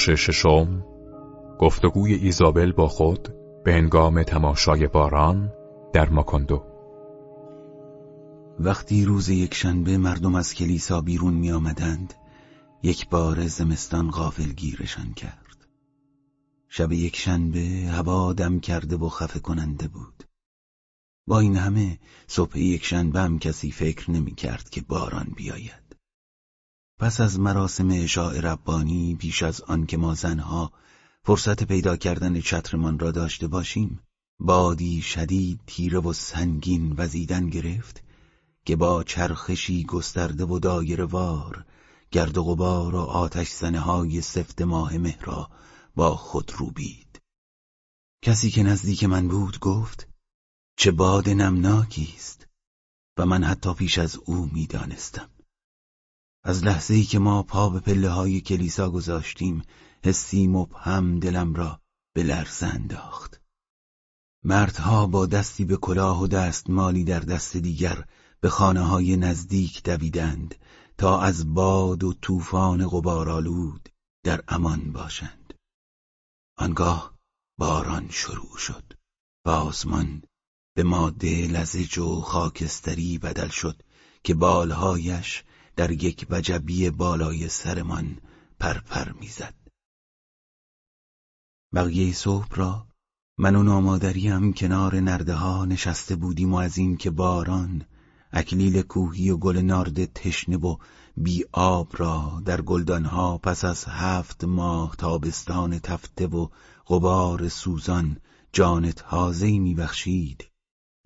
بخش ششم گفتگوی ایزابل با خود به انگام تماشای باران در ماکندو. وقتی روز یک شنبه مردم از کلیسا بیرون می آمدند یک بار زمستان غافل گیرشان کرد. شب یک شنبه هوا دم کرده و خفه کننده بود. با این همه صبح یک شنبه هم کسی فکر نمی کرد که باران بیاید. پس از مراسم اشاع ربانی پیش از آن که ما زنها فرصت پیدا کردن چترمان را داشته باشیم بادی شدید تیره و سنگین وزیدن گرفت که با چرخشی گسترده و دایر وار گرد و غبار و آتش زنه های سفت ماه مه را با خود روبید. کسی که نزدیک من بود گفت چه باد نمناکی است و من حتی پیش از او می‌دانستم. از لحظه ای که ما پا به پله های کلیسا گذاشتیم حسی مبهم دلم را به لرزه انداخت. مردها با دستی به کلاه و دستمالی در دست دیگر به خانه های نزدیک دویدند تا از باد و طوفان غبارآلود در امان باشند. آنگاه باران شروع شد و آسمان به ماده لزج و خاکستری بدل شد که بالهایش در یک وجبی بالای سرمان پرپر می‌زد. بقیه صبح را من و نامادریم کنار نرده ها نشسته بودیم و از این که باران اکلیل کوهی و گل نارد تشنه و بی آب را در گلدانها پس از هفت ماه تابستان تفته و غبار سوزان جان تازه‌ای میبخشید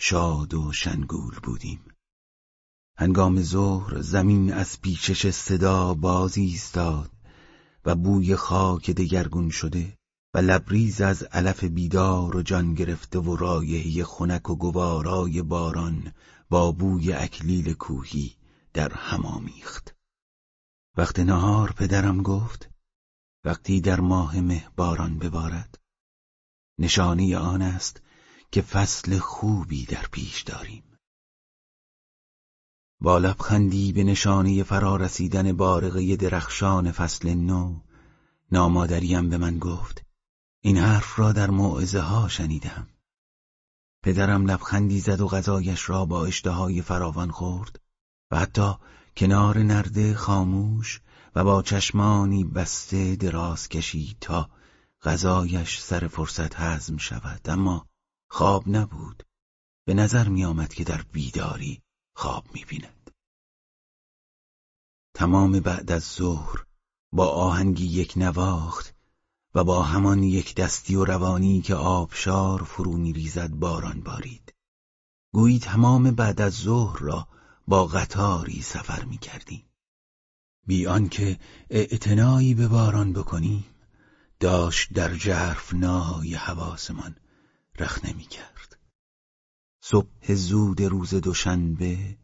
شاد و شنگول بودیم هنگام ظهر زمین از پیچش صدا بازی ایستاد و بوی خاک دگرگون شده و لبریز از علف بیدار و جان گرفته و رایحه خنک و گوارای باران با بوی اکلیل کوهی در هم آمیخت. وقت نهار پدرم گفت وقتی در ماه مه باران ببارد نشانی آن است که فصل خوبی در پیش داریم. با لبخندی به نشانه فرارسیدن بارقه درخشان فصل نو نامادریم به من گفت این حرف را در موعظه ها شنیدم. پدرم لبخندی زد و غذایش را با اشتهای فراوان خورد و حتی کنار نرده خاموش و با چشمانی بسته دراز کشید تا غذایش سر فرصت هضم شود. اما خواب نبود. به نظر می آمد که در بیداری خواب می بیند. تمام بعد از ظهر با آهنگی یک نواخت و با همان یک دستی و روانی که آبشار فرو ریزد باران بارید. گویی تمام بعد از ظهر را با قطاری سفر می کردیم بی آنکه اعتنایی به باران بکنیم داشت در جرف نای حواسمان رخ نمی کرد صبح زود روز دوشنبه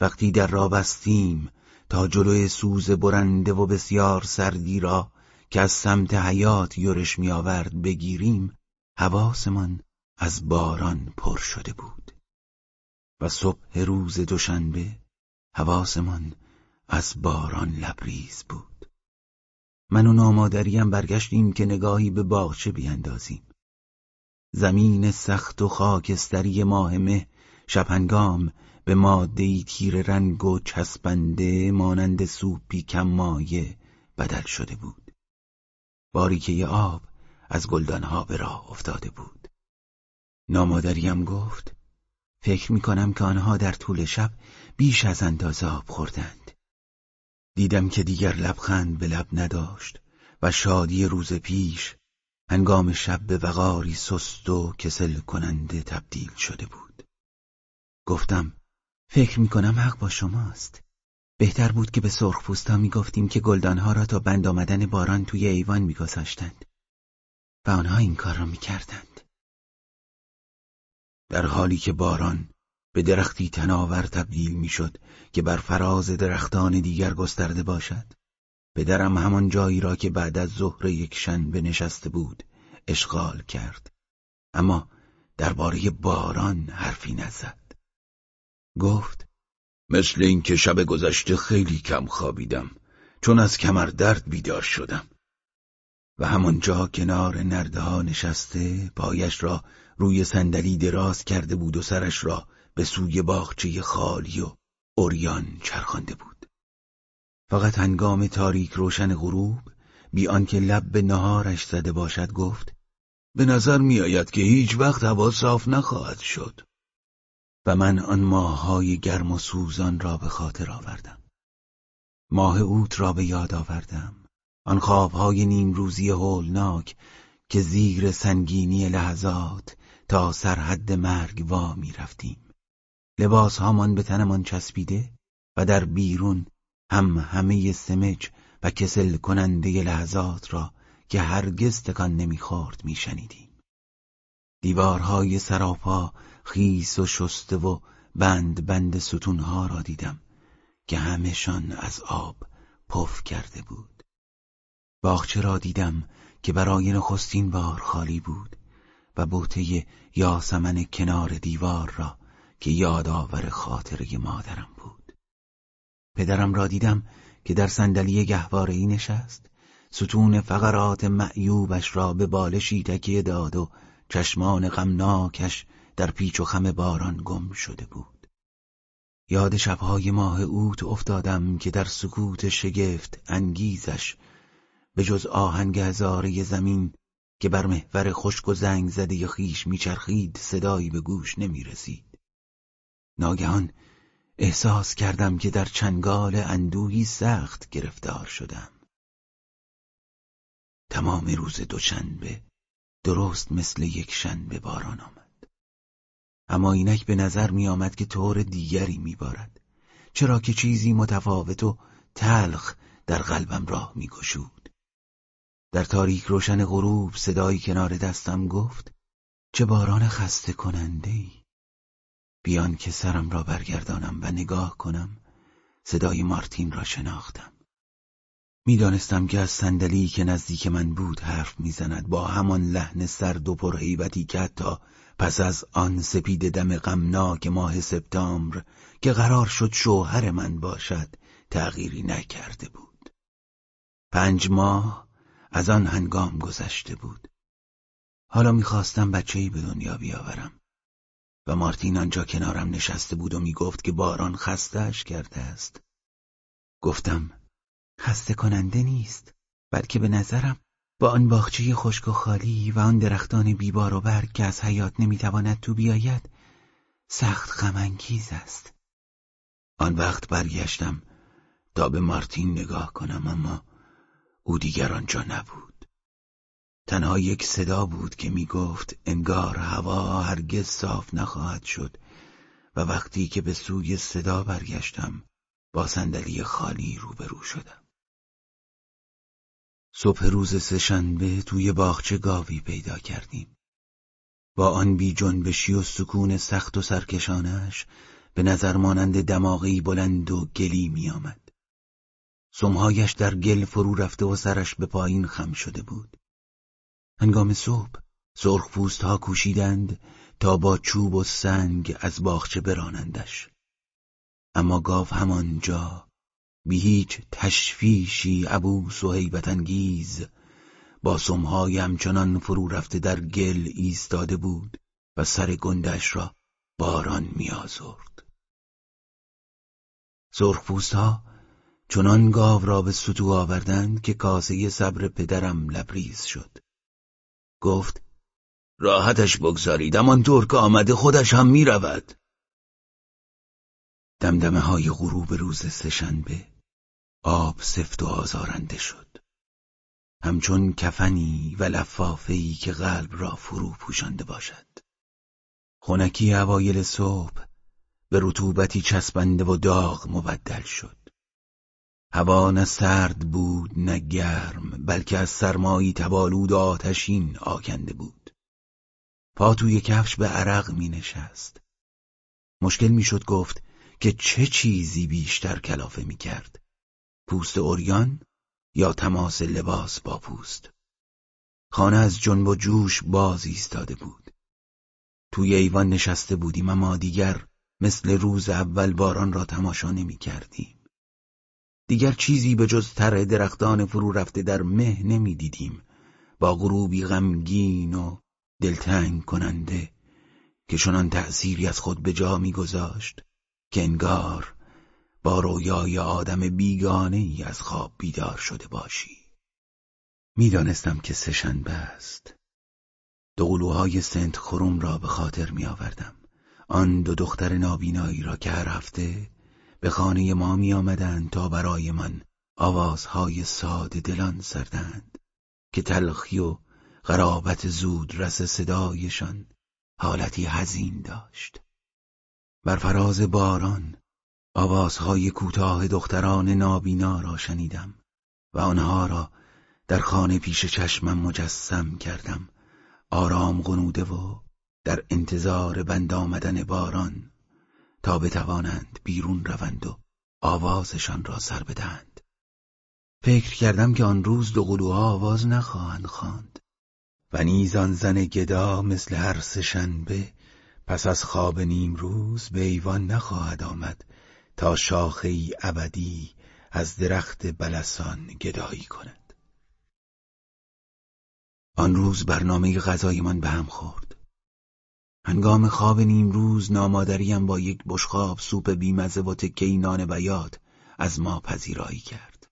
وقتی در را بستیم تا جلوی سوز برنده و بسیار سردی را که از سمت حیات یورش می آورد بگیریم حواسمان از باران پر شده بود. و صبح روز دوشنبه حواسمان از باران لبریز بود. من و نامادریم برگشتیم که نگاهی به باغچه بیندازیم زمین سخت و خاکستری ماه مه شبهنگام به مادهی تیر رنگ و چسبنده مانند سوپی کم مایه بدل شده بود. باریکه آب از گلدانها به راه افتاده بود. نامادریم گفت فکر می کنم که آنها در طول شب بیش از اندازه آب خوردند. دیدم که دیگر لبخند به لب نداشت و شادی روز پیش هنگام شب به وقاری سست و کسل کننده تبدیل شده بود. گفتم فکر می کنم حق با شماست. بهتر بود که به سرخپوستا می‌گفتیم که گلدانها را تا بند آمدن باران توی ایوان میگذاشتند و آنها این کار را می‌کردند. در حالی که باران به درختی تناور تبدیل می‌شد که بر فراز درختان دیگر گسترده باشد پدرم همان جایی را که بعد از ظهر یک شنبه نشسته بود اشغال کرد. اما درباره باران حرفی نزد. گفت مثل اینکه شب گذشته خیلی کم خوابیدم چون از کمر درد بیدار شدم. و همانجا کنار نرده ها نشسته پایش را روی صندلی دراز کرده بود و سرش را به سوی باغچه خالی و اوریان چرخانده بود. فقط هنگام تاریک روشن غروب بی آنکه لب به نهارش زده باشد گفت به نظر میآید که هیچ وقت هوا صاف نخواهد شد. و من آن ماههای گرم و سوزان را به خاطر آوردم. ماه اوت را به یاد آوردم. آن خوابهای نیمروزی هولناک که زیر سنگینی لحظات تا سرحد مرگ وا می رفتیم لباس هامان به تنمان چسبیده و در بیرون هم همه سمج و کسل کننده لحظات را که هرگز تکان نمی‌خورد میشنیدیم. دیوارهای سراپا خیس و شسته و بند بند ستونها را دیدم که همهشان از آب پف کرده بود. باغچه را دیدم که برای نخستین بار خالی بود و بوته یاسمن کنار دیوار را که یادآور خاطره مادرم بود. پدرم را دیدم که در صندلی گهوارهای نشست. ستون فقرات معیوبش را به بالشی تکیه داد و چشمان غمناکش در پیچ و خم باران گم شده بود. یاد شبهای ماه اوت افتادم که در سکوت شگفت انگیزش به جز آهنگ هزاره زمین که بر محور خشک و زنگ زده خیش میچرخید صدایی به گوش نمی‌رسید. ناگهان احساس کردم که در چنگال اندوهی سخت گرفتار شدم. تمام روز دوشنبه درست مثل یک شنبه باران آمد. اما اینک به نظر می آمد که طور دیگری می بارد چرا که چیزی متفاوت و تلخ در قلبم راه می گشود. در تاریک روشن غروب صدایی کنار دستم گفت چه باران خسته کننده ای بیان که سرم را برگردانم و نگاه کنم صدای مارتین را شناختم. می‌دانستم که از صندلی که نزدیک من بود حرف می‌زند با همان لحن سرد و پرهیبتی که حتی پس از آن سپید دم غمناک ماه سپتامبر که قرار شد شوهر من باشد تغییری نکرده بود. پنج ماه از آن هنگام گذشته بود. حالا می‌خواستم بچه به دنیا بیاورم. و مارتین آنجا کنارم نشسته بود و می‌گفت که باران خستهش کرده است. گفتم خسته کننده نیست بلکه به نظرم با آن باغچه خشک و خالی و آن درختان بیبار و برگ که از حیات نمی‌تواند تو بیاید سخت غمانگیز است. آن وقت برگشتم تا به مارتین نگاه کنم اما او دیگر آنجا نبود. تنها یک صدا بود که می‌گفت انگار هوا هرگز صاف نخواهد شد و وقتی که به سوی صدا برگشتم با صندلی خالی روبرو شدم صبح روز سهشنبه توی باغچه گاوی پیدا کردیم. با آن بی جنبشی و سکون سخت و سرکشانش به نظر مانند دماغی بلند و گلی می آمد. سمهایش در گل فرو رفته و سرش به پایین خم شده بود. هنگام صبح سرخ ها کوشیدند تا با چوب و سنگ از باغچه برانندش. اما گاو همانجا بی هیچ تشفیشی عبوس و حیبت انگیز با سمهای همچنان فرو رفته در گل ایستاده بود و سر گندش را باران میآزرد. سرخپوست ها چنان گاو را به سطو آوردند که کاسه صبر پدرم لبریز شد. گفت راحتش بگذارید همانطور که آمده خودش هم می‌رود. دمدمه های غروب روز سهشنبه آب سفت و آزارنده شد. همچون کفنی و لفافهی که قلب را فرو پوشانده باشد. خونکی اوایل صبح به رطوبتی چسبنده و داغ مبدل شد. هوا نه سرد بود نه گرم بلکه از سرمایی تبالود آتشین آکنده بود. پا توی کفش به عرق می نشست. مشکل می شد گفت که چه چیزی بیشتر کلافه می کرد. پوست اوریان یا تماس لباس با پوست؟ خانه از جنب و جوش باز ایستاده بود. توی ایوان نشسته بودیم اما دیگر مثل روز اول باران را تماشا نمی کردیم. دیگر چیزی به جز تر درختان فرو رفته در مه نمی دیدیم با غروبی غمگین و دلتنگ کننده که چنان تأثیری از خود به جا میگذاشت که انگار با رویای آدم بیگانه ای از خواب بیدار شده باشی. می‌دانستم که سهشنبه است. دو سنت خروم را به خاطر می آوردم آن دو دختر نابینایی را که هر هفته به خانه ما می آمدند تا برای من آوازهای ساده دلان سردند که تلخی و غرابت زود رس صدایشان حالتی حزین داشت. بر فراز باران آوازهای کوتاه دختران نابینا را شنیدم و آنها را در خانه پیش چشمم مجسم کردم. آرام غنوده و در انتظار بند آمدن باران تا بتوانند بیرون روند و آوازشان را سر بدهند. فکر کردم که آن روز دو قلوها آواز نخواهند خواند و نیز آن زن گدا مثل هر پس از خواب نیم روز به ایوان نخواهد آمد تا شاخه ابدی از درخت بلسان گدایی کند. آن روز برنامه غذایمان به هم خورد. هنگام خواب نیم روز نامادریم با یک بشخاب سوپ بیمزه و تکه نان بیاد از ما پذیرایی کرد.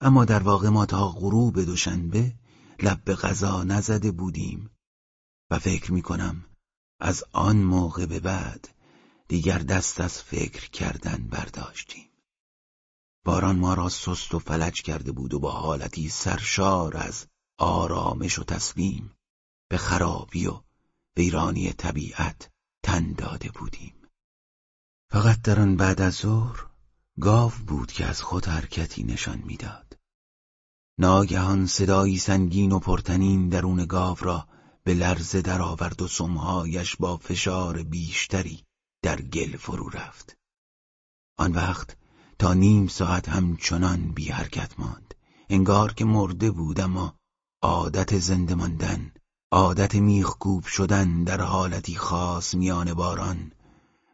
اما در واقع ما تا غروب دوشنبه لب به غذا نزده بودیم و فکر می کنم از آن موقع به بعد دیگر دست از فکر کردن برداشتیم. باران ما را سست و فلج کرده بود و با حالتی سرشار از آرامش و تسلیم به خرابی و ویرانی طبیعت تن داده بودیم. فقط در آن بعد از ظهر گاو بود که از خود حرکتی نشان می‌داد. ناگهان صدایی سنگین و پرتنین درون گاو را به لرزه درآورد و سمهایش با فشار بیشتری در گل فرو رفت. آن وقت تا نیم ساعت همچنان بی حرکت ماند. انگار که مرده بود اما عادت زنده ماندن عادت میخکوب شدن در حالتی خاص میان باران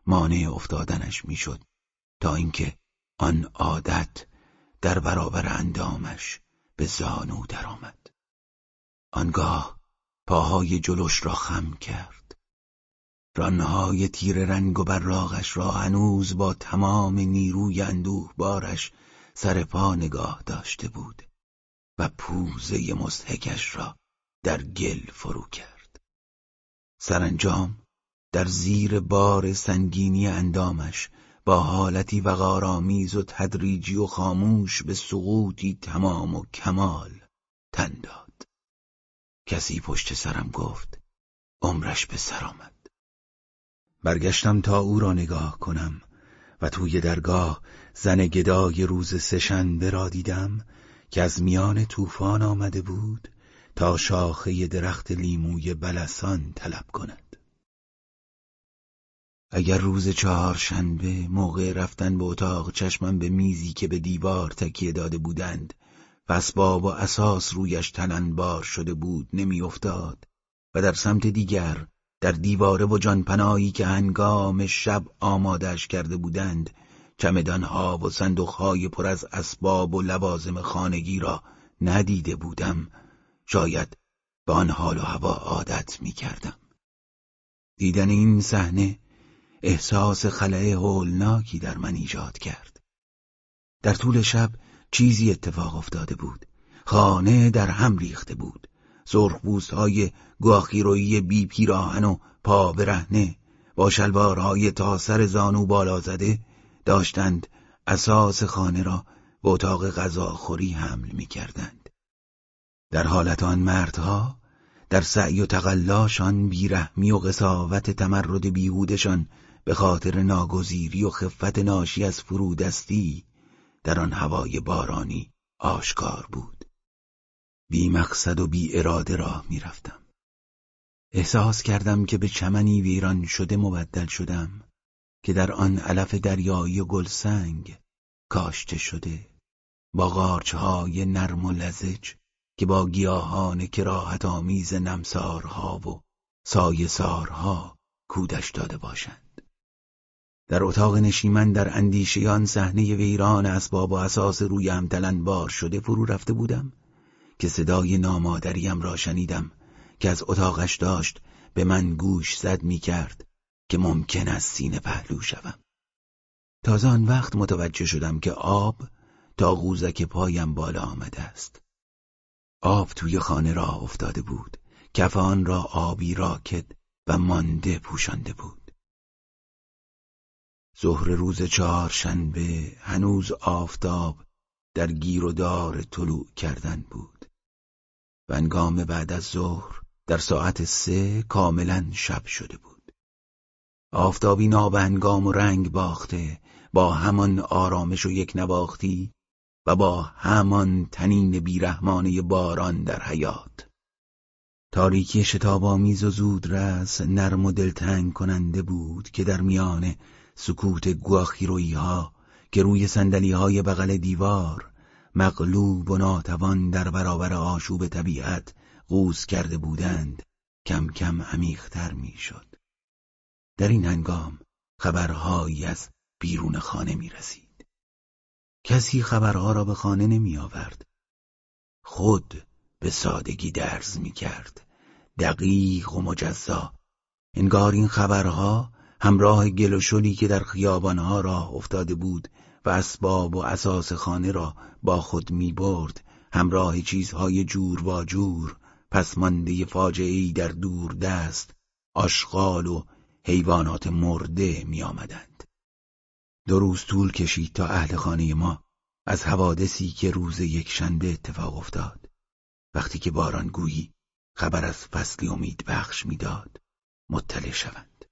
مانع افتادنش می‌شد تا اینکه آن عادت در برابر اندامش به زانو درآمد. آنگاه پاهای جلوش را خم کرد. رانهای تیر رنگ و براغش را هنوز با تمام نیروی اندوه بارش سر پا نگاه داشته بود و پوزه مستحکش را در گل فرو کرد. سرانجام در زیر بار سنگینی اندامش با حالتی وقارآمیز و تدریجی و خاموش به سقوطی تمام و کمال تن داد. کسی پشت سرم گفت عمرش به سر آمد. برگشتم تا او را نگاه کنم و توی درگاه زن گدای روز سشنبه را دیدم که از میان طوفان آمده بود تا شاخه درخت لیموی بلسان طلب کند. اگر روز چهارشنبه موقع رفتن به اتاق چشمم به میزی که به دیوار تکیه داده بودند و اسباب و اساس رویش تننبار شده بود نمیافتاد و در سمت دیگر در دیواره و جانپنایی که هنگام شب آمادش کرده بودند چمدانها و صندوقهای پر از اسباب و لوازم خانگی را ندیده بودم. شاید به آن حال و هوا عادت می کردم. دیدن این صحنه احساس خلاه هولناکی در من ایجاد کرد. در طول شب چیزی اتفاق افتاده بود. خانه در هم ریخته بود. سرخبوست های گاخیرویی بی پیراهن و پا برهنه با شلوارهای تا سر زانو بالا زده داشتند اساس خانه را به اتاق غذاخوری حمل می کردند. در حالت آن مردها در سعی و تقلاشان بیرحمی و قصاوت تمرد بیهودشان به خاطر ناگزیری و خفت ناشی از فرودستی در آن هوای بارانی آشکار بود. بی مقصد و بی اراده راه می‌رفتم احساس کردم که به چمنی ویران شده مبدل شدم که در آن علف دریایی و گلسنگ کاشته شده با غارچهای نرم و لزج که با گیاهان کراهت آمیز نمسارها و سایه سارها کودش داده باشند در اتاق نشیمن در اندیشیان صحنه ویران اسباب و اساس روی هم بار شده فرو رفته بودم که صدای نامادریم را شنیدم که از اتاقش داشت به من گوش زد می کرد که ممکن است سینه پهلو شوم. تازه آن وقت متوجه شدم که آب تا قوزک پایم بالا آمده است. آب توی خانه را افتاده بود. کف آن را آبی راکد و مانده پوشانده بود. ظهر روز چهارشنبه هنوز آفتاب در گیر و دار طلوع کردن بود. و انگام بعد از ظهر در ساعت سه کاملا شب شده بود. آفتابی نابهنگام و رنگ باخته با همان آرامش و یک نواختی و با همان تنین بیرحمانه باران در حیات تاریکی شتابآمیز و زود رس نرم و دلتنگ کننده بود که در میان سکوت گواخیرویی ها که روی سندلی های بغل دیوار مغلوب و ناتوان در برابر آشوب طبیعت قوز کرده بودند کم کم عمیقتر می‌شد. در این هنگام خبرهایی از بیرون خانه می رسید. کسی خبرها را به خانه نمی آورد. خود به سادگی درز می کرد. دقیق و مجزا. انگار این خبرها همراه گل و شلی که در خیابانها راه افتاده بود و اسباب و اساس خانه را با خود می برد همراه چیزهای جور و جور پسمانده فاجعه‌ای در دور دست آشغال و حیوانات مرده می آمدند. دو روز طول کشید تا اهل خانه ما از حوادثی که روز یک شنبه اتفاق افتاد. وقتی که بارانگویی خبر از فصلی امید بخش می‌داد مطلع شوند.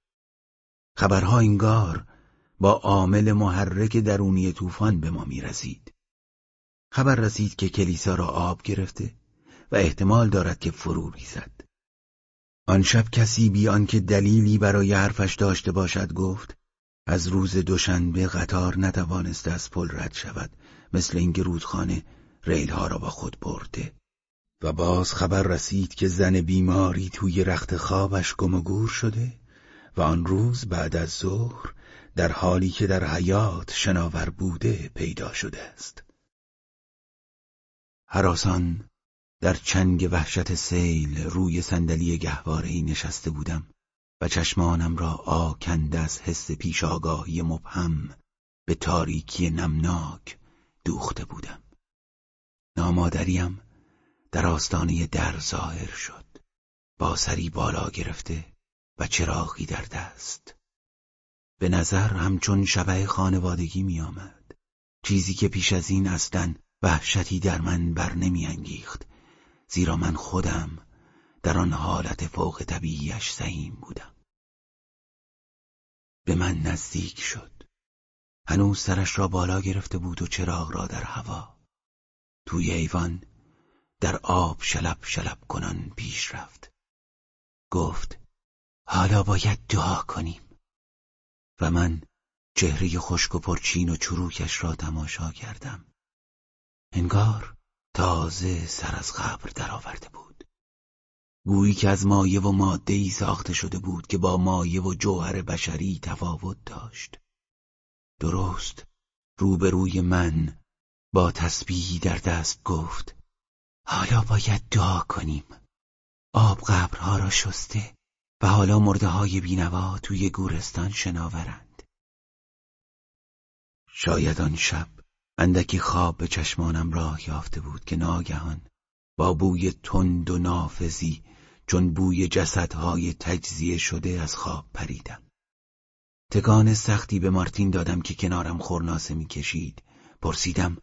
خبرها انگار با عامل محرک درونی طوفان به ما می‌رسید. خبر رسید که کلیسا را آب گرفته و احتمال دارد که فرو ریزد. آن شب کسی بیان که دلیلی برای حرفش داشته باشد گفت از روز دوشنبه قطار نتوانسته از پل رد شود مثل اینکه رودخانه ریلها را با خود برده. و باز خبر رسید که زن بیماری توی رخت خوابش گم و گور شده و آن روز بعد از ظهر در حالی که در حیات شناور بوده پیدا شده است. حراسان در چنگ وحشت سیل روی صندلی گهوارهای نشسته بودم. و چشمانم را آکنده از حس پیشاگاهی مبهم به تاریکی نمناک دوخته بودم نامادریم در آستانه در ظاهر شد با سری بالا گرفته و چراغی در دست به نظر همچون شبه خانوادگی می آمد. چیزی که پیش از این اصلا وحشتی در من بر نمی انگیخت زیرا من خودم در آن حالت فوق طبیعیش سهیم بودم. به من نزدیک شد. هنوز سرش را بالا گرفته بود و چراغ را در هوا. توی ایوان در آب شلب شلب کنان پیش رفت. گفت حالا باید دعا کنیم. و من چهره خشک و پرچین و چروکش را تماشا کردم. انگار تازه سر از قبر درآورده بود. گویی که از مایه و ماده ای ساخته شده بود که با مایه و جوهر بشری تفاوت داشت. درست روبروی من با تسبیحی در دست گفت حالا باید دعا کنیم. آب قبرها را شسته و حالا مرده های بینوا توی گورستان شناورند. شاید آن شب اندکی خواب به چشمانم راه یافته بود که ناگهان با بوی تند و نافذی چون بوی جسدهای تجزیه شده از خواب پریدم. تکان سختی به مارتین دادم که کنارم خورناسه می‌کشید. پرسیدم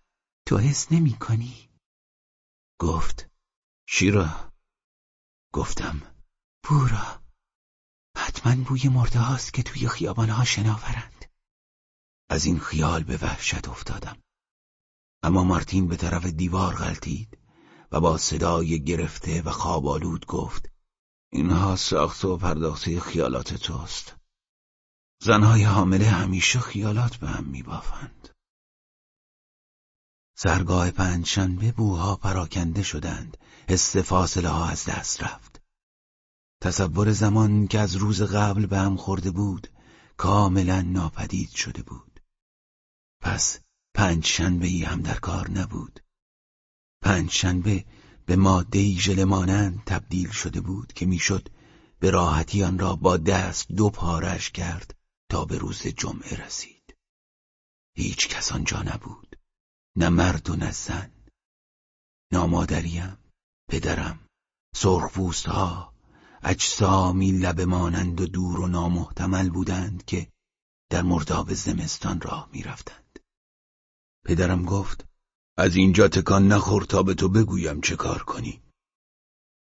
تو حس نمی کنی؟ گفت شیرا. گفتم بورا. حتما بوی مرده هاست که توی خیابانها شناورند. از این خیال به وحشت افتادم. اما مارتین به طرف دیوار غلطید و با صدای گرفته و خوابالود گفت اینها ساخت و پرداخته خیالات توست. زنهای حامله همیشه خیالات به هم میبافند. سرگاه پنجشنبه بوها پراکنده شدند. حس فاصله ها از دست رفت. تصور زمان که از روز قبل به هم خورده بود کاملا ناپدید شده بود. پس پنج شنبه ای هم در کار نبود. پنج شنبه به ماده ژله مانند تبدیل شده بود که می‌شد به راحتی آن را با دست دو پارش کرد تا به روز جمعه رسید هیچ کس آنجا نبود نه مرد و نه زن نامادریم پدرم سرخپوست ها اجسامی لب مانند و دور و نامحتمل بودند که در مرداب زمستان راه می‌رفتند. پدرم گفت از اینجا تکان نخور تا به تو بگویم چه کار کنی.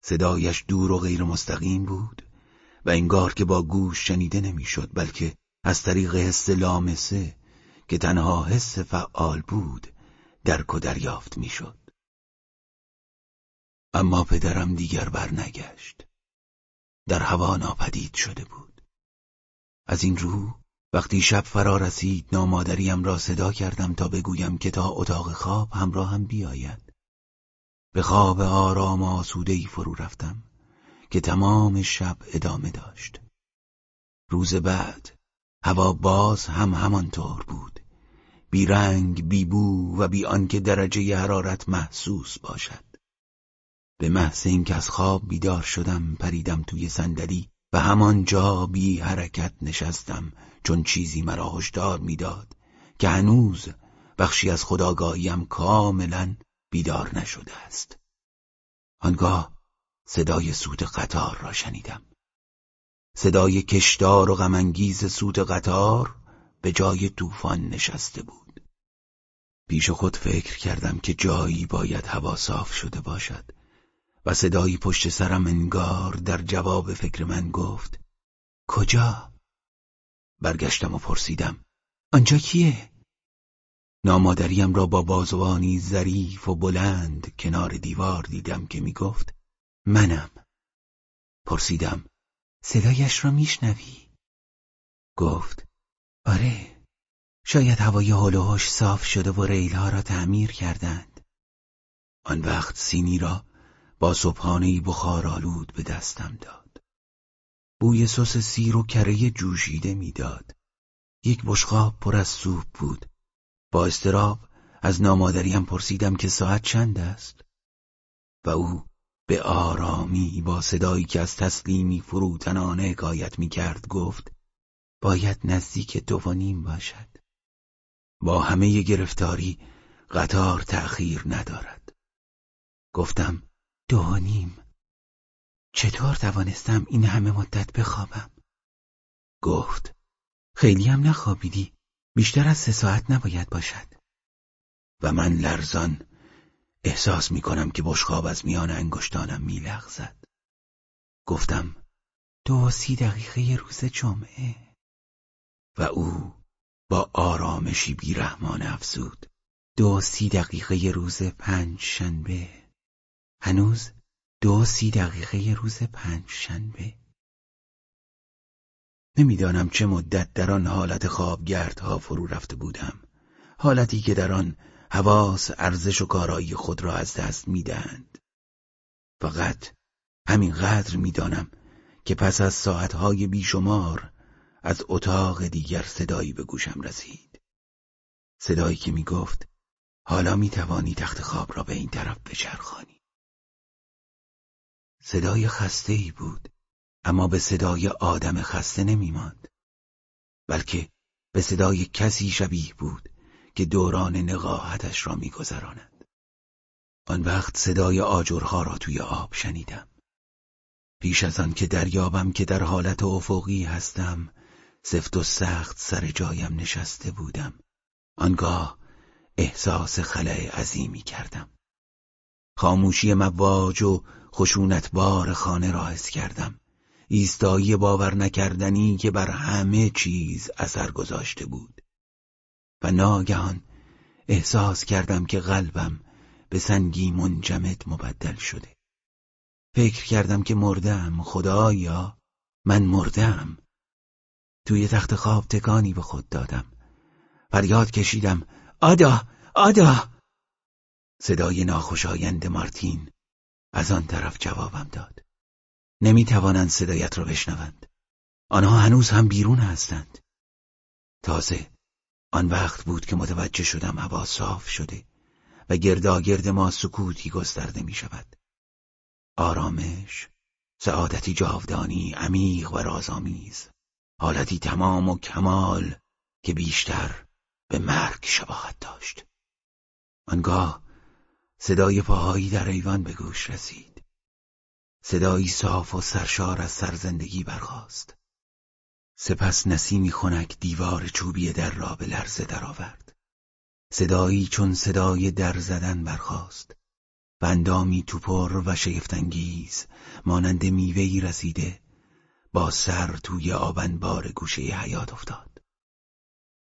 صدایش دور و غیر مستقیم بود و انگار که با گوش شنیده نمی‌شد بلکه از طریق حس لامسه که تنها حس فعال بود درک و دریافت می‌شد. اما پدرم دیگر برنگشت. در هوا ناپدید شده بود. از این رو وقتی شب فرا رسید نامادریم را صدا کردم تا بگویم که تا اتاق خواب همراه هم بیاید. به خواب آرام و آسودهی فرو رفتم که تمام شب ادامه داشت. روز بعد هوا باز هم همانطور بود. بی رنگ، بی بو و بی آنکه درجه حرارت محسوس باشد. به محض اینکه از خواب بیدار شدم پریدم توی صندلی و همانجا بی حرکت نشستم چون چیزی مرا هشدار می‌داد که هنوز بخشی از خداگاهیم کاملا بیدار نشده است. آنگاه صدای سوت قطار را شنیدم. صدای کشدار و غمانگیز سوت قطار به جای طوفان نشسته بود. پیش خود فکر کردم که جایی باید هوا صاف شده باشد و صدایی پشت سرم انگار در جواب فکر من گفت کجا؟ برگشتم و پرسیدم آنجا کیه؟ نامادریم را با بازوانی ظریف و بلند کنار دیوار دیدم که می‌گفت منم پرسیدم صدایش را میشنوی؟ گفت آره شاید هوای حال صاف شده و ریلها را تعمیر کردند آن وقت سینی را با صبحانه بخارآلود به دستم داد. بوی سس سیر و کره جوشیده می‌داد. یک بشقاب پر از سوپ بود. با استراب از نامادریم پرسیدم که ساعت چند است و او به آرامی با صدایی که از تسلیمی فروتنانه حکایت می کرد گفت باید نزدیک دو و نیم باشد با همه گرفتاری قطار تأخیر ندارد گفتم دو نیم چطور توانستم این همه مدت بخوابم؟ گفت. خیلی هم نخوابیدی. بیشتر از سه ساعت نباید باشد. و من لرزان احساس می کنم که بشخاب از میان انگشتانم می لغزد. گفتم دو سی دقیقه روز جمعه. و او با آرامشی بیرحمان افزود. دو سی دقیقه روز پنج شنبه هنوز دو سی دقیقه روز پنج شنبه نمی‌دانم چه مدت در آن حالت خوابگردها فرو رفته بودم. حالتی که در آن حواس ارزش و کارایی خود را از دست می‌دهند. فقط همینقدر می‌دانم که پس از ساعتهای بیشمار از اتاق دیگر صدایی به گوشم رسید. صدایی که می‌گفت حالا می‌توانی تخت خواب را به این طرف بچرخانی. صدای خسته ای بود اما به صدای آدم خسته نمی ماند بلکه به صدای کسی شبیه بود که دوران نقاهتش را میگذراند. آن وقت صدای آجرها را توی آب شنیدم. پیش از آن که دریابم که در حالت افقی هستم سفت و سخت سر جایم نشسته بودم. آنگاه احساس خلای عظیمی کردم. خاموشی مواج و خشونت بار خانه را حس کردم. ایستایی باور نکردنی که بر همه چیز اثر گذاشته بود. و ناگهان احساس کردم که قلبم به سنگی منجمد مبدل شده. فکر کردم که مردم خدایا من مردم. توی تخت خواب تکانی به خود دادم. فریاد کشیدم آدا آدا صدای ناخوشایند مارتین از آن طرف جوابم داد. نمی توانند صدایت را بشنوند. آنها هنوز هم بیرون هستند. تازه آن وقت بود که متوجه شدم هوا صاف شده و گرداگرد ما سکوتی گسترده می شود آرامش سعادتی جاودانی عمیق و رازآمیز حالتی تمام و کمال که بیشتر به مرگ شباهت داشت. آنگاه صدای پاهایی در ایوان به گوش رسید. صدایی صاف و سرشار از سرزندگی برخاست. سپس نسیمی خنک دیوار چوبی در را به لرزه درآورد. صدایی چون صدای در زدن برخاست. بندامی توپر و شگفتانگیز مانند میوهای رسیده با سر توی آبنبار گوشه حیات افتاد.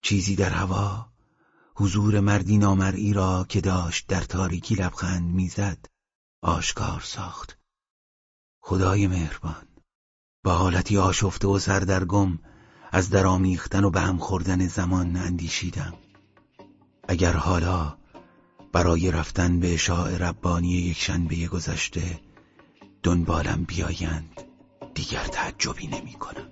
چیزی در هوا حضور مردی نامرئی را که داشت در تاریکی لبخند می‌زد آشکار ساخت. خدای مهربان با حالتی آشفته و سردرگم از درامیختن و به هم خوردن زمان اندیشیدم. اگر حالا برای رفتن به اشاع ربانی یک شنبه گذشته دنبالم بیایند دیگر تعجبی نمی کنم